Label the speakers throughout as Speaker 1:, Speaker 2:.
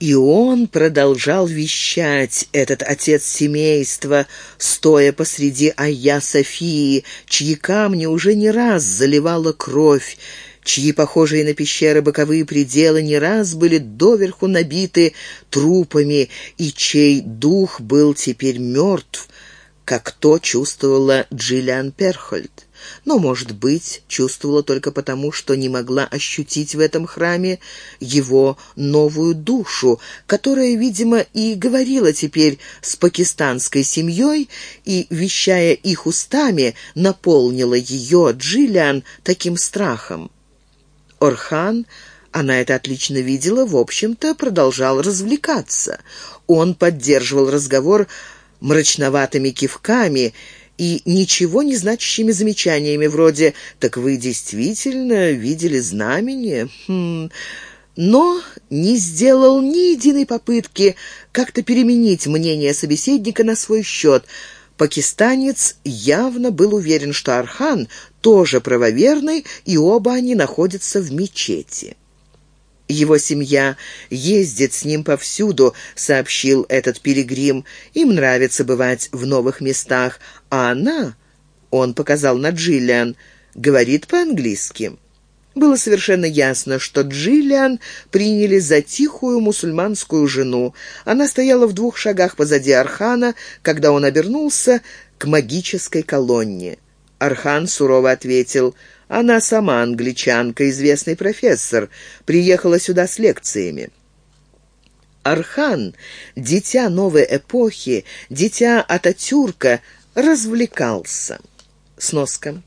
Speaker 1: И он продолжал вещать, этот отец семейства, стоя посреди Айя Софии, чьи камни уже не раз заливала кровь, чьи похожие на пещеры боковые пределы не раз были доверху набиты трупами, и чей дух был теперь мертв, как то чувствовала Джиллиан Перхольд но, может быть, чувствовала только потому, что не могла ощутить в этом храме его новую душу, которая, видимо, и говорила теперь с пакистанской семьей и, вещая их устами, наполнила ее, Джиллиан, таким страхом. Орхан, она это отлично видела, в общем-то, продолжал развлекаться. Он поддерживал разговор мрачноватыми кивками и ничего не значащими замечаниями вроде «Так вы действительно видели знамение?» хм, но не сделал ни единой попытки как-то переменить мнение собеседника на свой счет. Пакистанец явно был уверен, что Архан тоже правоверный, и оба они находятся в мечети. Его семья ездит с ним повсюду, сообщил этот пилигрим. Им нравится бывать в новых местах, а она, он показал на Джиллиан, говорит по-английски. Было совершенно ясно, что Джиллиан приняли за тихую мусульманскую жену. Она стояла в двух шагах позади Архана, когда он обернулся к магической колонне. Архан сурово ответил — она сама англичанка, известный профессор, приехала сюда с лекциями. Архан, дитя новой эпохи, дитя Ататюрка, развлекался. Сноска.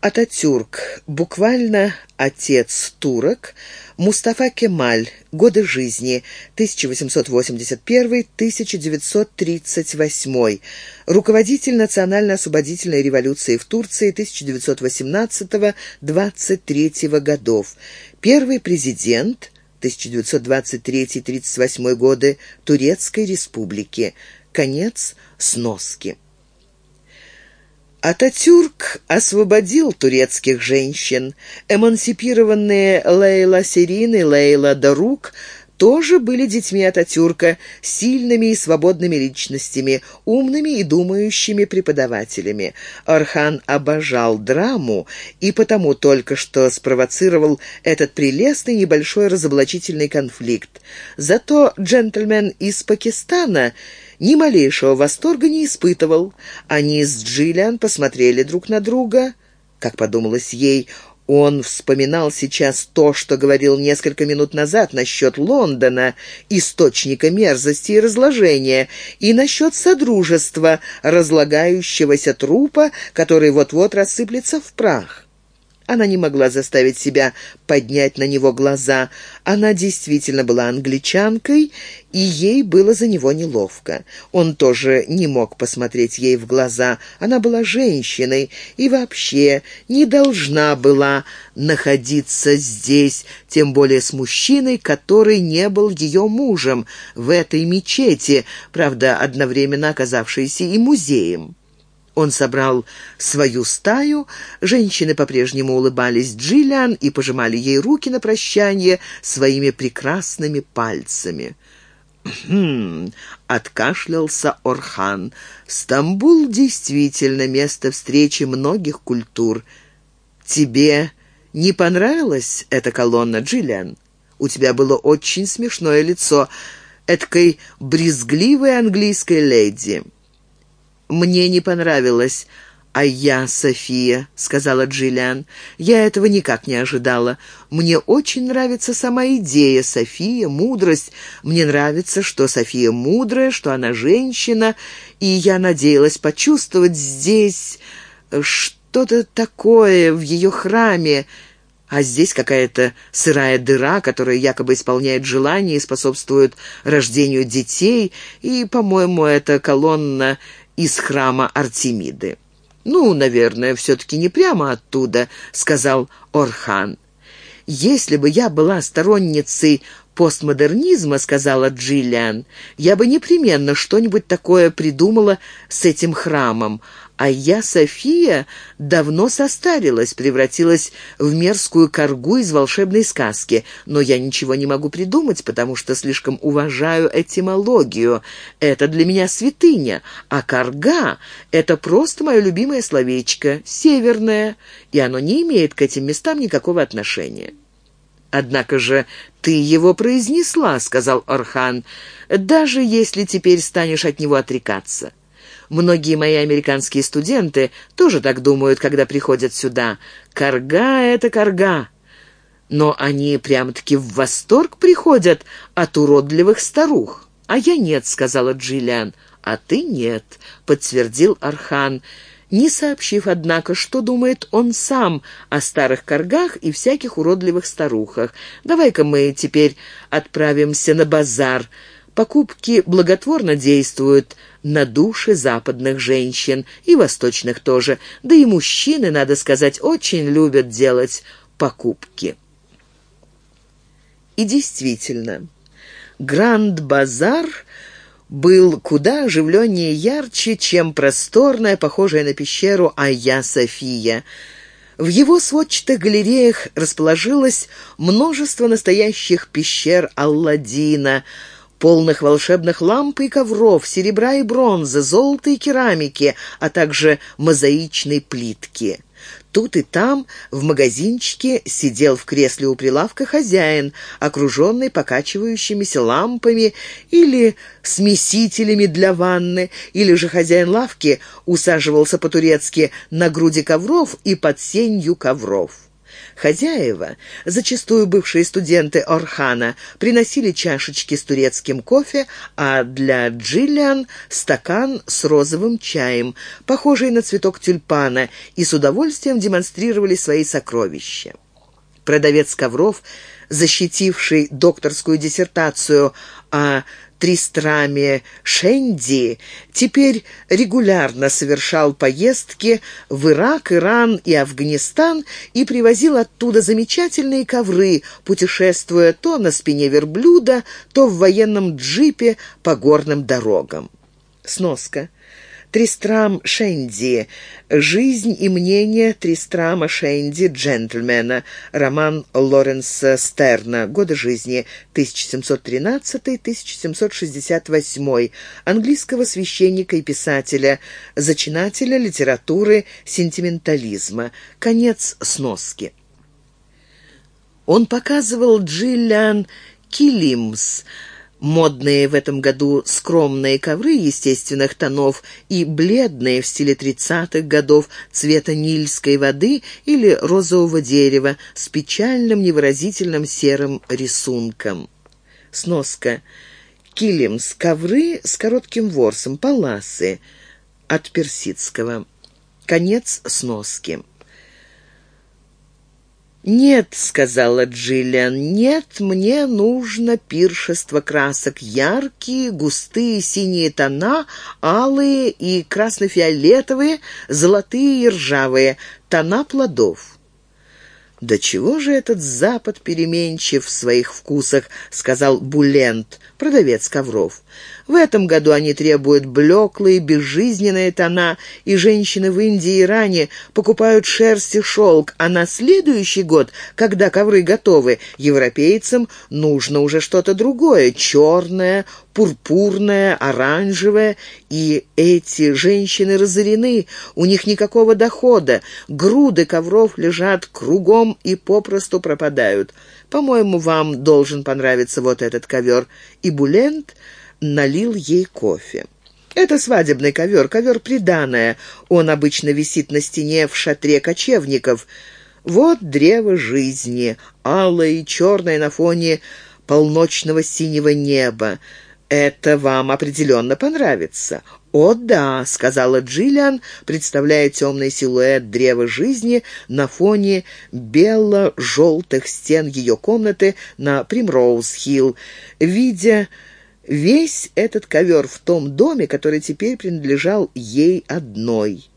Speaker 1: Ататюрк, буквально «отец турок», Мустафа Кемаль. Годы жизни. 1881-1938. Руководитель национально-освободительной революции в Турции 1918-23 годов. Первый президент 1923-38 годы Турецкой республики. Конец сноски. Ататюрк освободил турецких женщин. Эмансипированные Лейла Серин и Лейла Дарук тоже были детьми Ататюрка, сильными и свободными личностями, умными и думающими преподавателями. Орхан обожал драму и потому только что спровоцировал этот прелестный небольшой разоблачительный конфликт. Зато джентльмен из Пакистана ни малейшего восторга не испытывал. Они с Джиллиан посмотрели друг на друга. Как подумалось ей, он вспоминал сейчас то, что говорил несколько минут назад насчет Лондона, источника мерзости и разложения, и насчет содружества, разлагающегося трупа, который вот-вот рассыплется в прах. Она не могла заставить себя поднять на него глаза. Она действительно была англичанкой, и ей было за него неловко. Он тоже не мог посмотреть ей в глаза. Она была женщиной и вообще не должна была находиться здесь, тем более с мужчиной, который не был ее мужем, в этой мечети, правда, одновременно оказавшейся и музеем. Он собрал свою стаю, женщины по-прежнему улыбались Джиллиан и пожимали ей руки на прощание своими прекрасными пальцами. «Хм...» — откашлялся Орхан. «Стамбул действительно место встречи многих культур. Тебе не понравилась эта колонна, Джиллиан? У тебя было очень смешное лицо, эткой брезгливой английской леди». «Мне не понравилось». «А я, София», — сказала Джиллиан, — «я этого никак не ожидала. Мне очень нравится сама идея София, мудрость. Мне нравится, что София мудрая, что она женщина, и я надеялась почувствовать здесь что-то такое в ее храме, а здесь какая-то сырая дыра, которая якобы исполняет желания и способствует рождению детей, и, по-моему, эта колонна из храма Артемиды. «Ну, наверное, все-таки не прямо оттуда», — сказал Орхан. «Если бы я была сторонницей постмодернизма, — сказала Джиллиан, — я бы непременно что-нибудь такое придумала с этим храмом, а я, София, давно состарилась, превратилась в мерзкую коргу из волшебной сказки. Но я ничего не могу придумать, потому что слишком уважаю этимологию. Это для меня святыня, а корга — это просто мое любимое словечко, северное, и оно не имеет к этим местам никакого отношения. «Однако же ты его произнесла», — сказал Орхан, — «даже если теперь станешь от него отрекаться». Многие мои американские студенты тоже так думают, когда приходят сюда. Карга — это карга. Но они прямо-таки в восторг приходят от уродливых старух. «А я нет», — сказала Джиллиан. «А ты нет», — подтвердил Архан, не сообщив, однако, что думает он сам о старых коргах и всяких уродливых старухах. «Давай-ка мы теперь отправимся на базар. Покупки благотворно действуют на души западных женщин и восточных тоже, да и мужчины, надо сказать, очень любят делать покупки. И действительно, Гранд-базар был куда оживленнее и ярче, чем просторная, похожая на пещеру Айя-София. В его сводчатых галереях расположилось множество настоящих пещер Алладина – полных волшебных ламп и ковров, серебра и бронзы, золота и керамики, а также мозаичной плитки. Тут и там, в магазинчике, сидел в кресле у прилавка хозяин, окруженный покачивающимися лампами или смесителями для ванны, или же хозяин лавки усаживался по-турецки на груди ковров и под сенью ковров. Хозяева, зачастую бывшие студенты Орхана, приносили чашечки с турецким кофе, а для Джиллиан стакан с розовым чаем, похожий на цветок тюльпана, и с удовольствием демонстрировали свои сокровища. Продавец ковров, защитивший докторскую диссертацию о Тристраме Шенди теперь регулярно совершал поездки в Ирак, Иран и Афганистан и привозил оттуда замечательные ковры, путешествуя то на спине верблюда, то в военном джипе по горным дорогам. Сноска. Тристрам Шенди. Жизнь и мнение Тристрама Шенди, джентльмена. Роман Лоренса Стерна. Годы жизни 1713-1768. Английского священника и писателя, зачинателя литературы сентиментализма. Конец сноски. Он показывал Джиллиан Килимс, Модные в этом году скромные ковры естественных тонов и бледные в стиле тридцатых годов цвета нильской воды или розового дерева с печальным невыразительным серым рисунком. Сноска. Килимс. Ковры с коротким ворсом. Паласы. От персидского. Конец сноски. «Нет», — сказала Джиллиан, — «нет, мне нужно пиршество красок. Яркие, густые синие тона, алые и красно-фиолетовые, золотые и ржавые, тона плодов». «Да чего же этот Запад переменчив в своих вкусах», — сказал Булент, продавец ковров. В этом году они требуют блеклые, безжизненные тона, и женщины в Индии и Иране покупают шерсть и шелк, а на следующий год, когда ковры готовы, европейцам нужно уже что-то другое, черное, пурпурное, оранжевое, и эти женщины разорены, у них никакого дохода, груды ковров лежат кругом и попросту пропадают. По-моему, вам должен понравиться вот этот ковер. И Булент налил ей кофе. Это свадебный ковер, ковер приданое. Он обычно висит на стене в шатре кочевников. Вот древо жизни, алое и черное на фоне полночного синего неба. Это вам определенно понравится. «О, да», — сказала Джиллиан, представляя темный силуэт древа жизни на фоне бело-желтых стен ее комнаты на Примроуз-Хилл, видя весь этот ковер в том доме, который теперь принадлежал ей одной.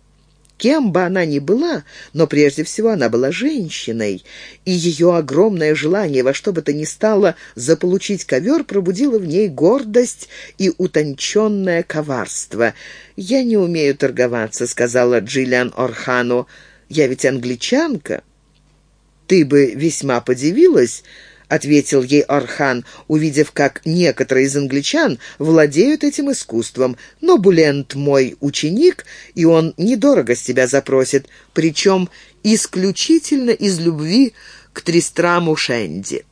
Speaker 1: Кем бы она ни была, но прежде всего она была женщиной, и ее огромное желание во что бы то ни стало заполучить ковер пробудило в ней гордость и утонченное коварство. «Я не умею торговаться», — сказала Джиллиан Орхану. «Я ведь англичанка». «Ты бы весьма подивилась», — ответил ей Орхан, увидев, как некоторые из англичан владеют этим искусством. «Но Булент мой ученик, и он недорого с тебя запросит, причем исключительно из любви к Тристраму Шенди».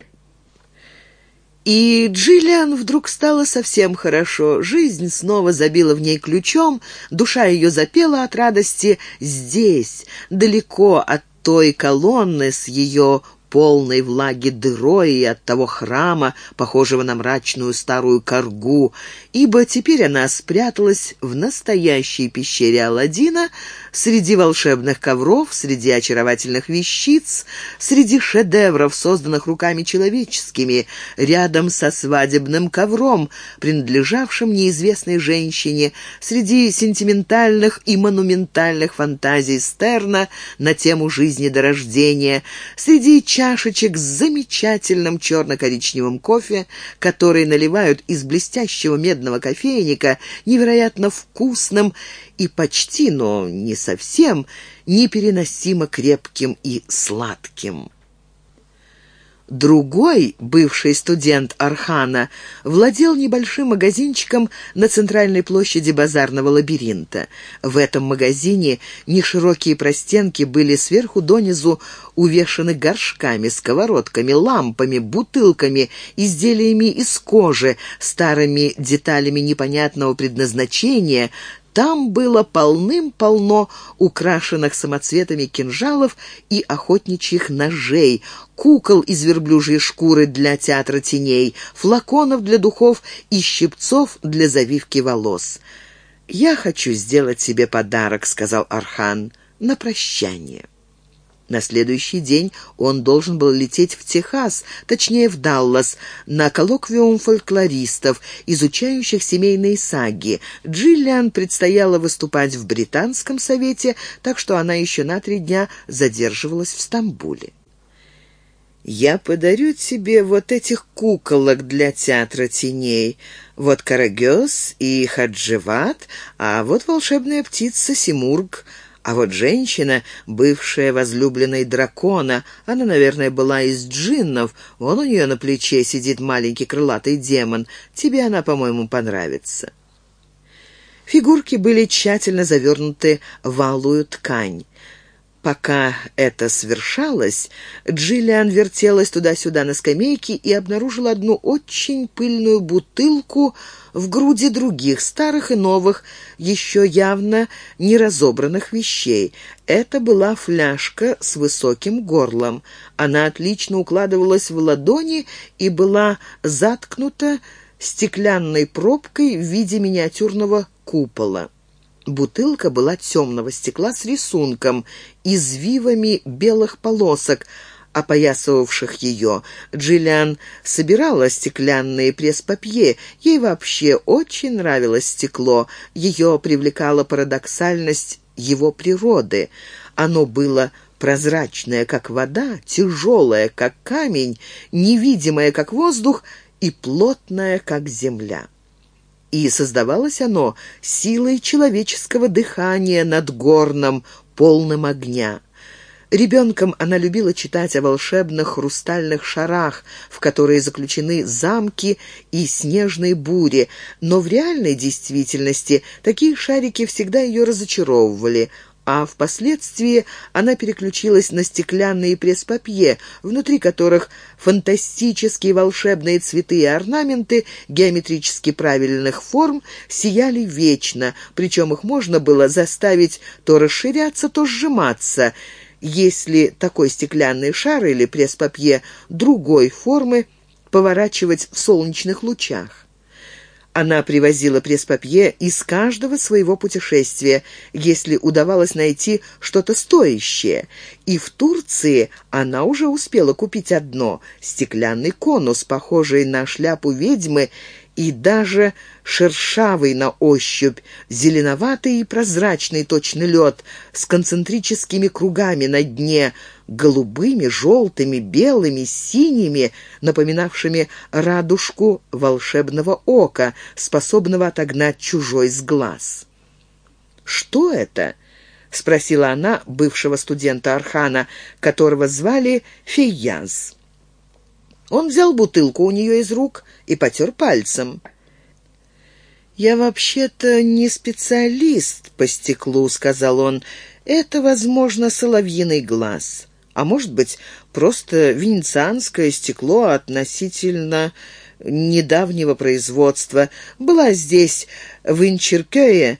Speaker 1: И Джиллиан вдруг стало совсем хорошо. Жизнь снова забила в ней ключом, душа ее запела от радости здесь, далеко от той колонны с ее полной влаги дырой и от того храма, похожего на мрачную старую коргу, ибо теперь она спряталась в настоящей пещере Аладдина среди волшебных ковров, среди очаровательных вещиц, среди шедевров, созданных руками человеческими, рядом со свадебным ковром, принадлежавшим неизвестной женщине, среди сентиментальных и монументальных фантазий Стерна на тему жизни до рождения, среди чашечек с замечательным черно-коричневым кофе, который наливают из блестящего медного кофейника, невероятно вкусным и почти, но не совсем, непереносимо крепким и сладким. Другой, бывший студент Архана, владел небольшим магазинчиком на центральной площади базарного лабиринта. В этом магазине неширокие простенки были сверху донизу увешаны горшками, сковородками, лампами, бутылками, изделиями из кожи, старыми деталями непонятного предназначения, там было полным-полно украшенных самоцветами кинжалов и охотничьих ножей, кукол из верблюжьей шкуры для театра теней, флаконов для духов и щипцов для завивки волос. «Я хочу сделать себе подарок», — сказал Архан, — «на прощание». На следующий день он должен был лететь в Техас, точнее в Даллас, на коллоквиум фольклористов, изучающих семейные саги. Джиллиан предстояло выступать в Британском совете, так что она еще на три дня задерживалась в Стамбуле. «Я подарю тебе вот этих куколок для театра теней. Вот Карагёс и Хадживат, а вот волшебная птица Симург», а вот женщина, бывшая возлюбленной дракона, она, наверное, была из джиннов, вон у нее на плече сидит маленький крылатый демон. Тебе она, по-моему, понравится». Фигурки были тщательно завернуты в алую ткань. Пока это свершалось, Джиллиан вертелась туда-сюда на скамейке и обнаружила одну очень пыльную бутылку в груди других, старых и новых, еще явно не разобранных вещей. Это была фляжка с высоким горлом. Она отлично укладывалась в ладони и была заткнута стеклянной пробкой в виде миниатюрного купола. Бутылка была темного стекла с рисунком, извивами белых полосок, опоясывавших ее. Джиллиан собирала стеклянные пресс-папье. Ей вообще очень нравилось стекло. Ее привлекала парадоксальность его природы. Оно было прозрачное, как вода, тяжелое, как камень, невидимое, как воздух, и плотное, как земля и создавалось оно силой человеческого дыхания над горном, полным огня. Ребенком она любила читать о волшебных хрустальных шарах, в которые заключены замки и снежные бури, но в реальной действительности такие шарики всегда ее разочаровывали – а впоследствии она переключилась на стеклянные пресс-папье, внутри которых фантастические волшебные цветы и орнаменты геометрически правильных форм сияли вечно, причем их можно было заставить то расширяться, то сжиматься, если такой стеклянный шар или пресс-папье другой формы поворачивать в солнечных лучах. Она привозила пресс-папье из каждого своего путешествия, если удавалось найти что-то стоящее. И в Турции она уже успела купить одно — стеклянный конус, похожий на шляпу ведьмы, и даже шершавый на ощупь, зеленоватый и прозрачный точно лед с концентрическими кругами на дне, голубыми, желтыми, белыми, синими, напоминавшими радужку волшебного ока, способного отогнать чужой с глаз. «Что это?» — спросила она бывшего студента Архана, которого звали Фейяз. Он взял бутылку у нее из рук и потер пальцем. «Я вообще-то не специалист по стеклу», — сказал он. «Это, возможно, соловьиный глаз. А может быть, просто венецианское стекло относительно недавнего производства. Была здесь, в Инчеркее,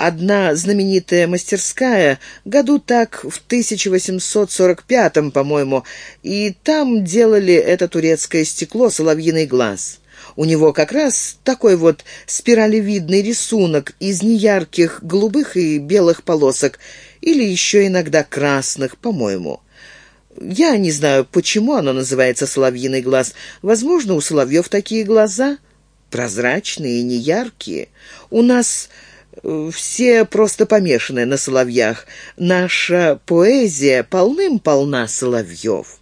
Speaker 1: одна знаменитая мастерская, году так в 1845-м, по-моему, и там делали это турецкое стекло «Соловьиный глаз». У него как раз такой вот спиралевидный рисунок из неярких голубых и белых полосок, или еще иногда красных, по-моему. Я не знаю, почему оно называется «соловьиный глаз». Возможно, у соловьев такие глаза прозрачные и неяркие. У нас все просто помешаны на соловьях. Наша поэзия полным-полна соловьев.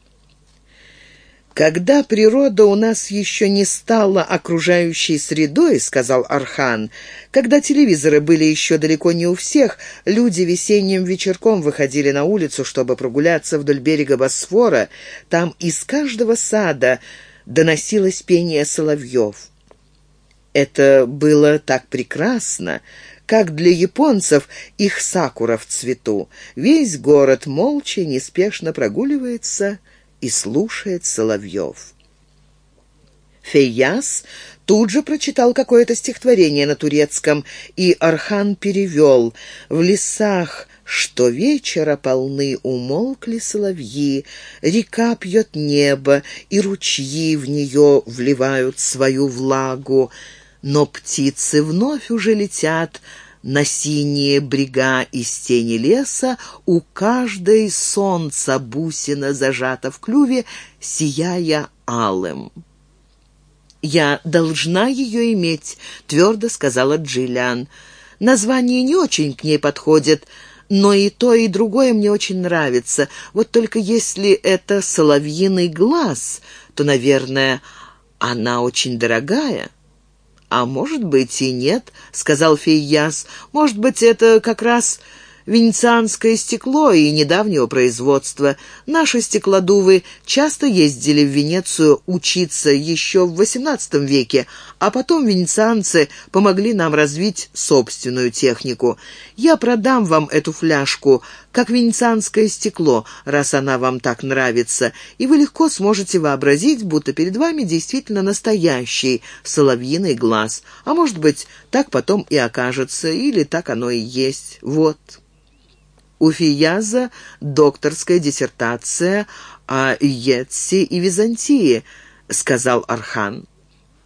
Speaker 1: «Когда природа у нас еще не стала окружающей средой, — сказал Архан, — когда телевизоры были еще далеко не у всех, люди весенним вечерком выходили на улицу, чтобы прогуляться вдоль берега Босфора, там из каждого сада доносилось пение соловьев. Это было так прекрасно, как для японцев их сакура в цвету. Весь город молча неспешно прогуливается и слушает соловьев. Фейяс тут же прочитал какое-то стихотворение на турецком, и Архан перевел «В лесах, что вечера полны, умолкли соловьи, река пьет небо, и ручьи в нее вливают свою влагу». Но птицы вновь уже летят на синие брега из тени леса, у каждой солнца бусина зажата в клюве, сияя алым. «Я должна ее иметь», — твердо сказала Джиллиан. «Название не очень к ней подходит, но и то, и другое мне очень нравится. Вот только если это соловьиный глаз, то, наверное, она очень дорогая». «А может быть и нет», — сказал Фейяс. «Может быть, это как раз венецианское стекло и недавнего производства. Наши стеклодувы часто ездили в Венецию учиться еще в XVIII веке, а потом венецианцы помогли нам развить собственную технику. Я продам вам эту фляжку, как венецианское стекло, раз она вам так нравится, и вы легко сможете вообразить, будто перед вами действительно настоящий соловьиный глаз. А может быть, так потом и окажется, или так оно и есть. Вот». У Фияза докторская диссертация о Йетсе и Византии, сказал Архан.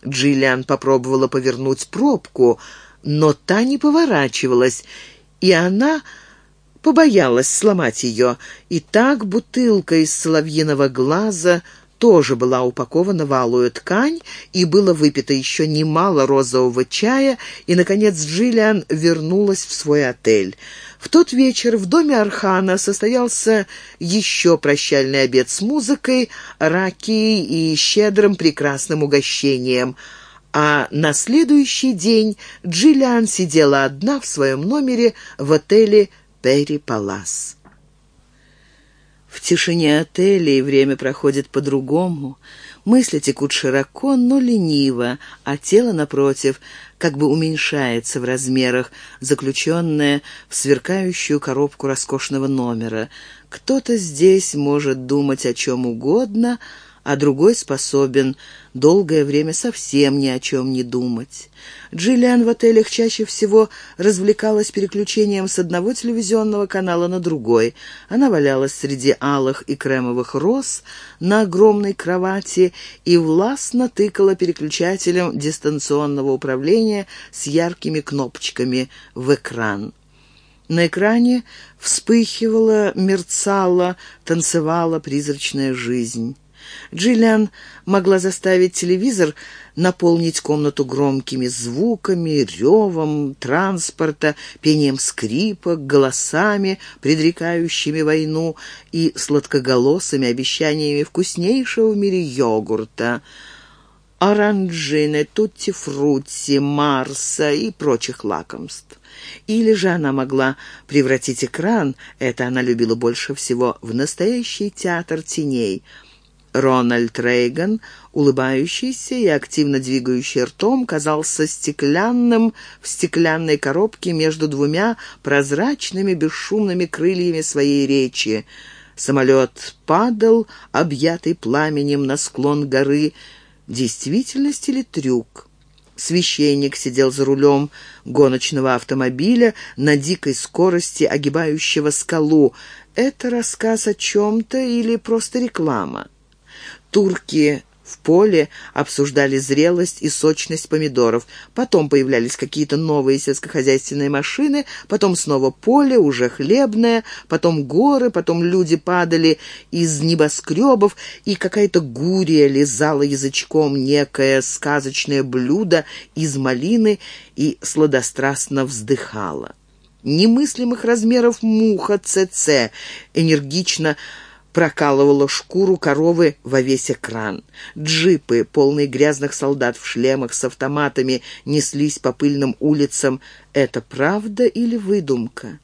Speaker 1: Джиллиан попробовала повернуть пробку, но та не поворачивалась, и она побоялась сломать ее. И так бутылка из соловьиного глаза тоже была упакована в алую ткань, и было выпито еще немало розового чая, и, наконец, Джиллиан вернулась в свой отель. В тот вечер в доме Архана состоялся еще прощальный обед с музыкой, раки и щедрым прекрасным угощением. А на следующий день Джиллиан сидела одна в своем номере в отеле «Перри Палас». В тишине отеля и время проходит по-другому. Мысли текут широко, но лениво, а тело, напротив, как бы уменьшается в размерах, заключенное в сверкающую коробку роскошного номера. Кто-то здесь может думать о чем угодно, а другой способен долгое время совсем ни о чем не думать. Джиллиан в отелях чаще всего развлекалась переключением с одного телевизионного канала на другой. Она валялась среди алых и кремовых роз на огромной кровати и властно тыкала переключателем дистанционного управления с яркими кнопочками в экран. На экране вспыхивала, мерцала, танцевала призрачная жизнь. Джиллиан могла заставить телевизор наполнить комнату громкими звуками, ревом транспорта, пением скрипок, голосами, предрекающими войну, и сладкоголосыми обещаниями вкуснейшего в мире йогурта, оранжины, тутти-фрутти, марса и прочих лакомств. Или же она могла превратить экран, это она любила больше всего, в настоящий театр теней — Рональд Рейган, улыбающийся и активно двигающий ртом, казался стеклянным в стеклянной коробке между двумя прозрачными бесшумными крыльями своей речи. Самолет падал, объятый пламенем на склон горы. Действительность или трюк? Священник сидел за рулем гоночного автомобиля на дикой скорости, огибающего скалу. Это рассказ о чем-то или просто реклама? Турки в поле обсуждали зрелость и сочность помидоров. Потом появлялись какие-то новые сельскохозяйственные машины, потом снова поле, уже хлебное, потом горы, потом люди падали из небоскребов, и какая-то гурия лизала язычком некое сказочное блюдо из малины и сладострастно вздыхала. Немыслимых размеров муха ЦЦ энергично прокалывала шкуру коровы во весь экран. Джипы, полные грязных солдат в шлемах с автоматами, неслись по пыльным улицам. Это правда или выдумка?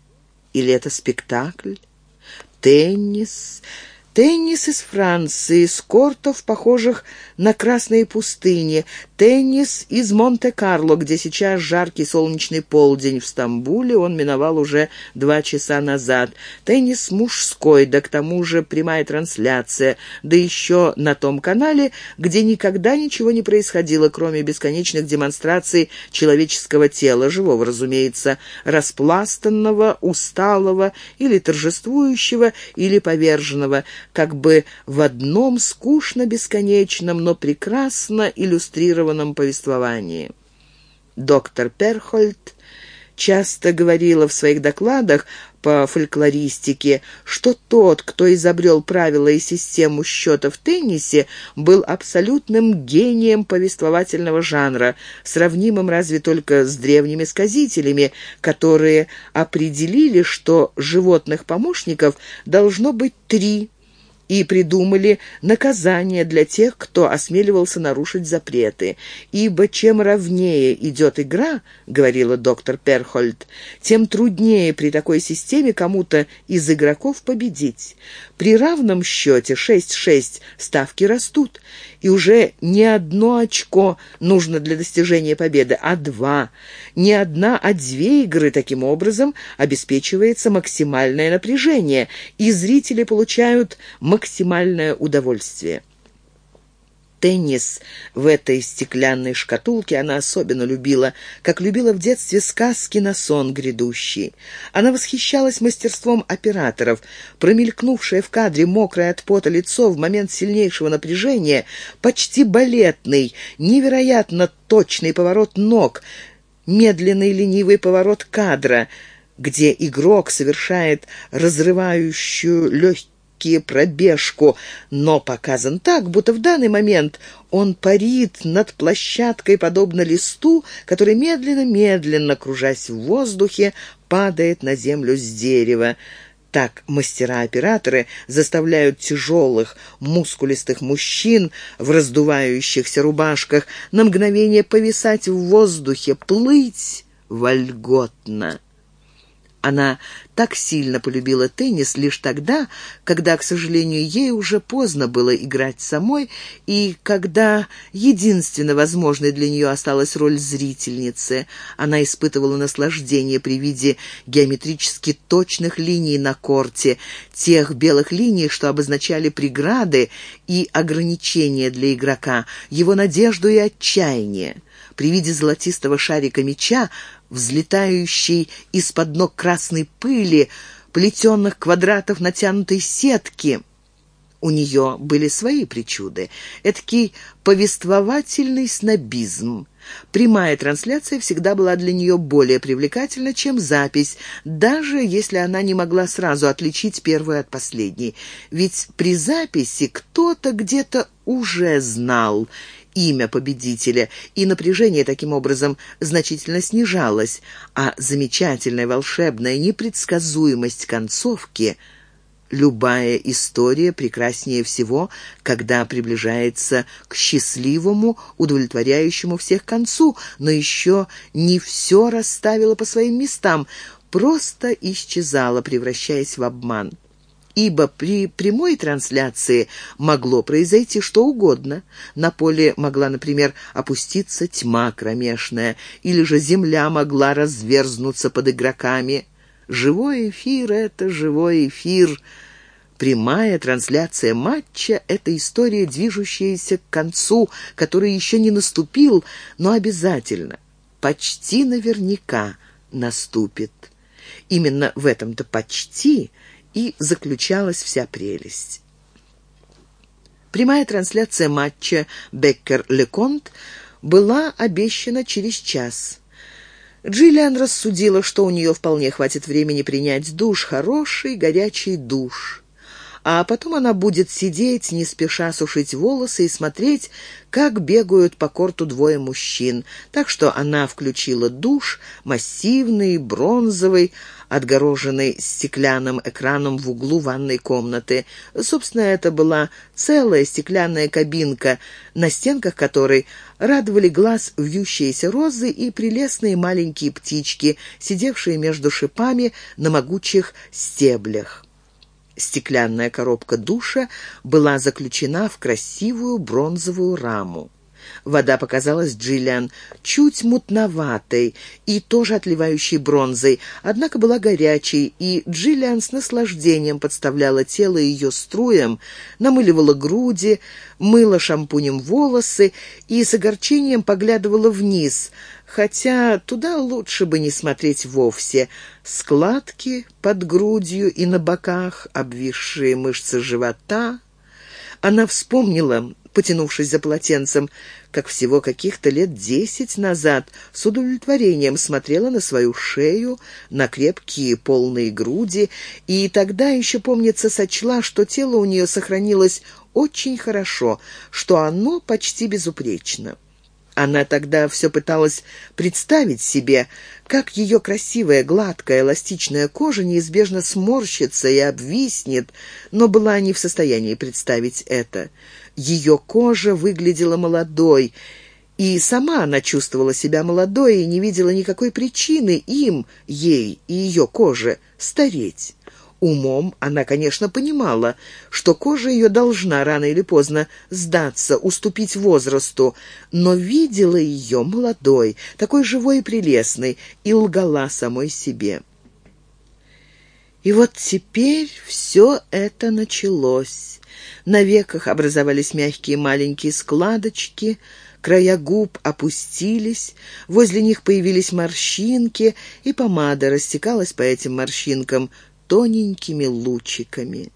Speaker 1: Или это спектакль? Теннис... Теннис из Франции, с кортов, похожих на красные пустыни. Теннис из Монте-Карло, где сейчас жаркий солнечный полдень. В Стамбуле он миновал уже два часа назад. Теннис мужской, да к тому же прямая трансляция. Да еще на том канале, где никогда ничего не происходило, кроме бесконечных демонстраций человеческого тела, живого, разумеется, распластанного, усталого или торжествующего, или поверженного, как бы в одном скучно-бесконечном, но прекрасно иллюстрированном повествовании. Доктор Перхольд часто говорила в своих докладах по фольклористике, что тот, кто изобрел правила и систему счета в теннисе, был абсолютным гением повествовательного жанра, сравнимым разве только с древними сказителями, которые определили, что животных помощников должно быть три и придумали наказание для тех, кто осмеливался нарушить запреты. «Ибо чем ровнее идет игра, — говорила доктор Перхольд, — тем труднее при такой системе кому-то из игроков победить. При равном счете 6-6 ставки растут, и уже не одно очко нужно для достижения победы, а два. Не одна, а две игры таким образом обеспечивается максимальное напряжение, и зрители получают максимальное удовольствие. Теннис в этой стеклянной шкатулке она особенно любила, как любила в детстве сказки на сон грядущий. Она восхищалась мастерством операторов. Промелькнувшее в кадре мокрое от пота лицо в момент сильнейшего напряжения, почти балетный, невероятно точный поворот ног, медленный ленивый поворот кадра, где игрок совершает разрывающую легкий легкие пробежку, но показан так, будто в данный момент он парит над площадкой, подобно листу, который медленно-медленно, кружась в воздухе, падает на землю с дерева. Так мастера-операторы заставляют тяжелых, мускулистых мужчин в раздувающихся рубашках на мгновение повисать в воздухе, плыть вольготно. Она так сильно полюбила теннис лишь тогда, когда, к сожалению, ей уже поздно было играть самой, и когда единственно возможной для нее осталась роль зрительницы. Она испытывала наслаждение при виде геометрически точных линий на корте, тех белых линий, что обозначали преграды и ограничения для игрока, его надежду и отчаяние. При виде золотистого шарика мяча взлетающей из-под ног красной пыли, плетенных квадратов натянутой сетки. У нее были свои причуды, эдакий повествовательный снобизм. Прямая трансляция всегда была для нее более привлекательна, чем запись, даже если она не могла сразу отличить первую от последней. Ведь при записи кто-то где-то уже знал имя победителя, и напряжение таким образом значительно снижалось, а замечательная волшебная непредсказуемость концовки – Любая история прекраснее всего, когда приближается к счастливому, удовлетворяющему всех концу, но еще не все расставила по своим местам, просто исчезала, превращаясь в обман. Ибо при прямой трансляции могло произойти что угодно. На поле могла, например, опуститься тьма кромешная, или же земля могла разверзнуться под игроками – Живой эфир — это живой эфир. Прямая трансляция матча — это история, движущаяся к концу, который еще не наступил, но обязательно, почти наверняка наступит. Именно в этом-то почти и заключалась вся прелесть. Прямая трансляция матча Беккер-Леконт была обещана через час. Джиллиан рассудила, что у нее вполне хватит времени принять душ, хороший горячий душ. А потом она будет сидеть, не спеша сушить волосы и смотреть, как бегают по корту двое мужчин. Так что она включила душ, массивный, бронзовый, отгороженный стеклянным экраном в углу ванной комнаты. Собственно, это была целая стеклянная кабинка, на стенках которой радовали глаз вьющиеся розы и прелестные маленькие птички, сидевшие между шипами на могучих стеблях. Стеклянная коробка душа была заключена в красивую бронзовую раму. Вода показалась Джиллиан чуть мутноватой и тоже отливающей бронзой, однако была горячей, и Джиллиан с наслаждением подставляла тело ее струям, намыливала груди, мыла шампунем волосы и с огорчением поглядывала вниз, хотя туда лучше бы не смотреть вовсе. Складки под грудью и на боках, обвисшие мышцы живота. Она вспомнила, потянувшись за полотенцем, как всего каких-то лет десять назад с удовлетворением смотрела на свою шею, на крепкие полные груди, и тогда еще, помнится, сочла, что тело у нее сохранилось очень хорошо, что оно почти безупречно. Она тогда все пыталась представить себе, как ее красивая, гладкая, эластичная кожа неизбежно сморщится и обвиснет, но была не в состоянии представить это. Ее кожа выглядела молодой, и сама она чувствовала себя молодой и не видела никакой причины им, ей и ее коже стареть. Умом она, конечно, понимала, что кожа ее должна рано или поздно сдаться, уступить возрасту, но видела ее молодой, такой живой и прелестной, и лгала самой себе. И вот теперь все это началось. На веках образовались мягкие маленькие складочки, края губ опустились, возле них появились морщинки, и помада растекалась по этим морщинкам – тоненькими лучиками.